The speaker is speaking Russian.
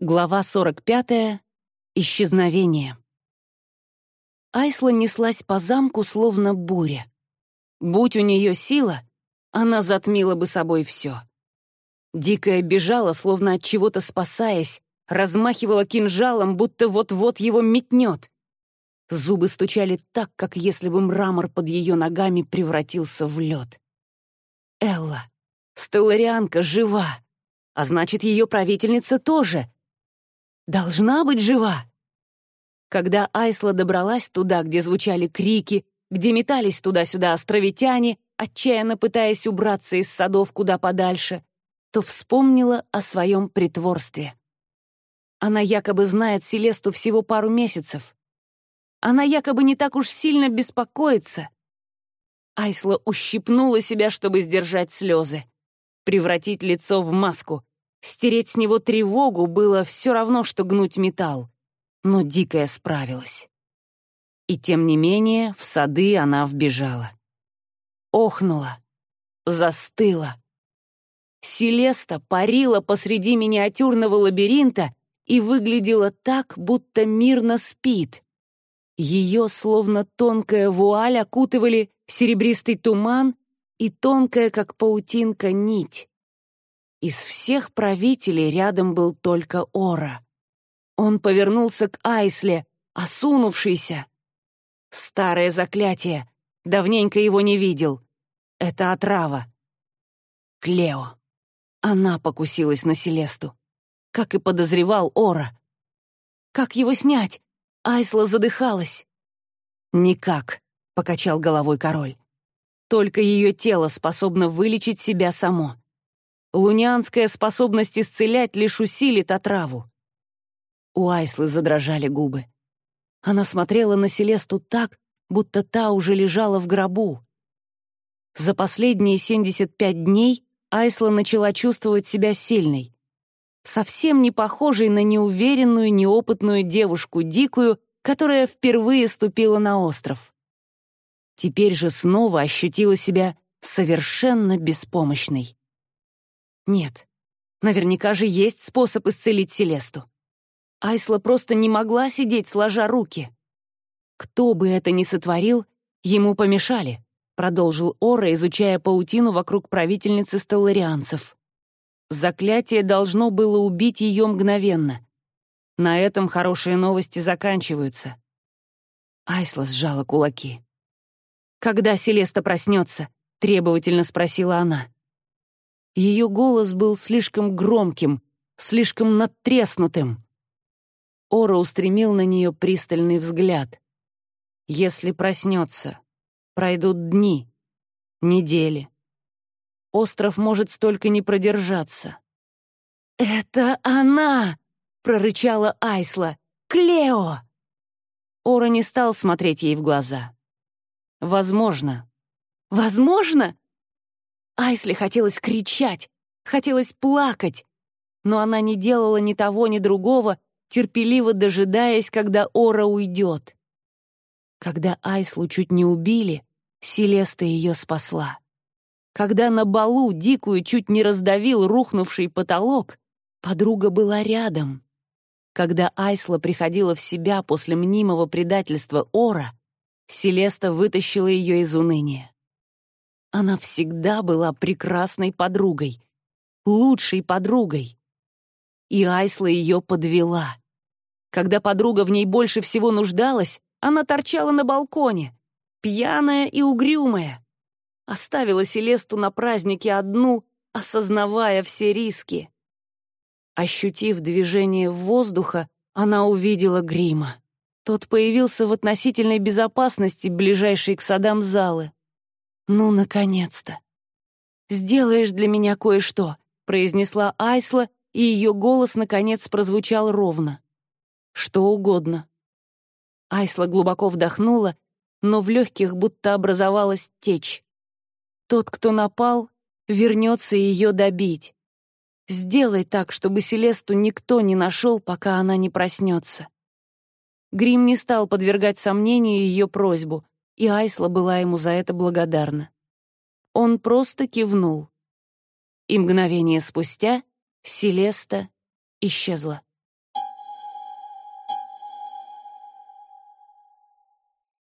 Глава 45. Исчезновение. Айсла неслась по замку, словно буря. Будь у нее сила, она затмила бы собой все. Дикая бежала, словно от чего-то спасаясь, размахивала кинжалом, будто вот-вот его метнет. Зубы стучали так, как если бы мрамор под ее ногами превратился в лед. Элла, стелларианка, жива, а значит, ее правительница тоже — должна быть жива. Когда Айсла добралась туда, где звучали крики, где метались туда-сюда островитяне, отчаянно пытаясь убраться из садов куда подальше, то вспомнила о своем притворстве. Она якобы знает Селесту всего пару месяцев. Она якобы не так уж сильно беспокоится. Айсла ущипнула себя, чтобы сдержать слезы, превратить лицо в маску, Стереть с него тревогу было все равно, что гнуть металл. Но Дикая справилась. И тем не менее в сады она вбежала. Охнула. Застыла. Селеста парила посреди миниатюрного лабиринта и выглядела так, будто мирно спит. Ее, словно тонкая вуаль, окутывали серебристый туман и тонкая, как паутинка, нить. Из всех правителей рядом был только Ора. Он повернулся к Айсле, осунувшийся. Старое заклятие. Давненько его не видел. Это отрава. Клео. Она покусилась на Селесту. Как и подозревал Ора. Как его снять? Айсла задыхалась. «Никак», — покачал головой король. «Только ее тело способно вылечить себя само. Лунианская способность исцелять лишь усилит отраву. У Айслы задрожали губы. Она смотрела на Селесту так, будто та уже лежала в гробу. За последние 75 дней Айсла начала чувствовать себя сильной. Совсем не похожей на неуверенную, неопытную девушку, дикую, которая впервые ступила на остров. Теперь же снова ощутила себя совершенно беспомощной. Нет, наверняка же есть способ исцелить Селесту. Айсла просто не могла сидеть, сложа руки. Кто бы это ни сотворил, ему помешали, продолжил Ора, изучая паутину вокруг правительницы стелларианцев. Заклятие должно было убить ее мгновенно. На этом хорошие новости заканчиваются. Айсла сжала кулаки. «Когда Селеста проснется?» — требовательно спросила она. Ее голос был слишком громким, слишком надтреснутым. Ора устремил на нее пристальный взгляд. «Если проснется, пройдут дни, недели. Остров может столько не продержаться». «Это она!» — прорычала Айсла. «Клео!» Ора не стал смотреть ей в глаза. «Возможно». «Возможно?» Айсли хотелось кричать, хотелось плакать, но она не делала ни того, ни другого, терпеливо дожидаясь, когда Ора уйдет. Когда Айслу чуть не убили, Селеста ее спасла. Когда на балу дикую чуть не раздавил рухнувший потолок, подруга была рядом. Когда Айсла приходила в себя после мнимого предательства Ора, Селеста вытащила ее из уныния. Она всегда была прекрасной подругой, лучшей подругой. И Айсла ее подвела. Когда подруга в ней больше всего нуждалась, она торчала на балконе, пьяная и угрюмая. Оставила Селесту на празднике одну, осознавая все риски. Ощутив движение воздуха, она увидела грима. Тот появился в относительной безопасности, ближайшей к садам залы. «Ну, наконец-то!» «Сделаешь для меня кое-что», — произнесла Айсла, и ее голос, наконец, прозвучал ровно. «Что угодно». Айсла глубоко вдохнула, но в легких будто образовалась течь. Тот, кто напал, вернется ее добить. Сделай так, чтобы Селесту никто не нашел, пока она не проснется. Грим не стал подвергать сомнению ее просьбу — и Айсла была ему за это благодарна. Он просто кивнул. И мгновение спустя Селеста исчезла.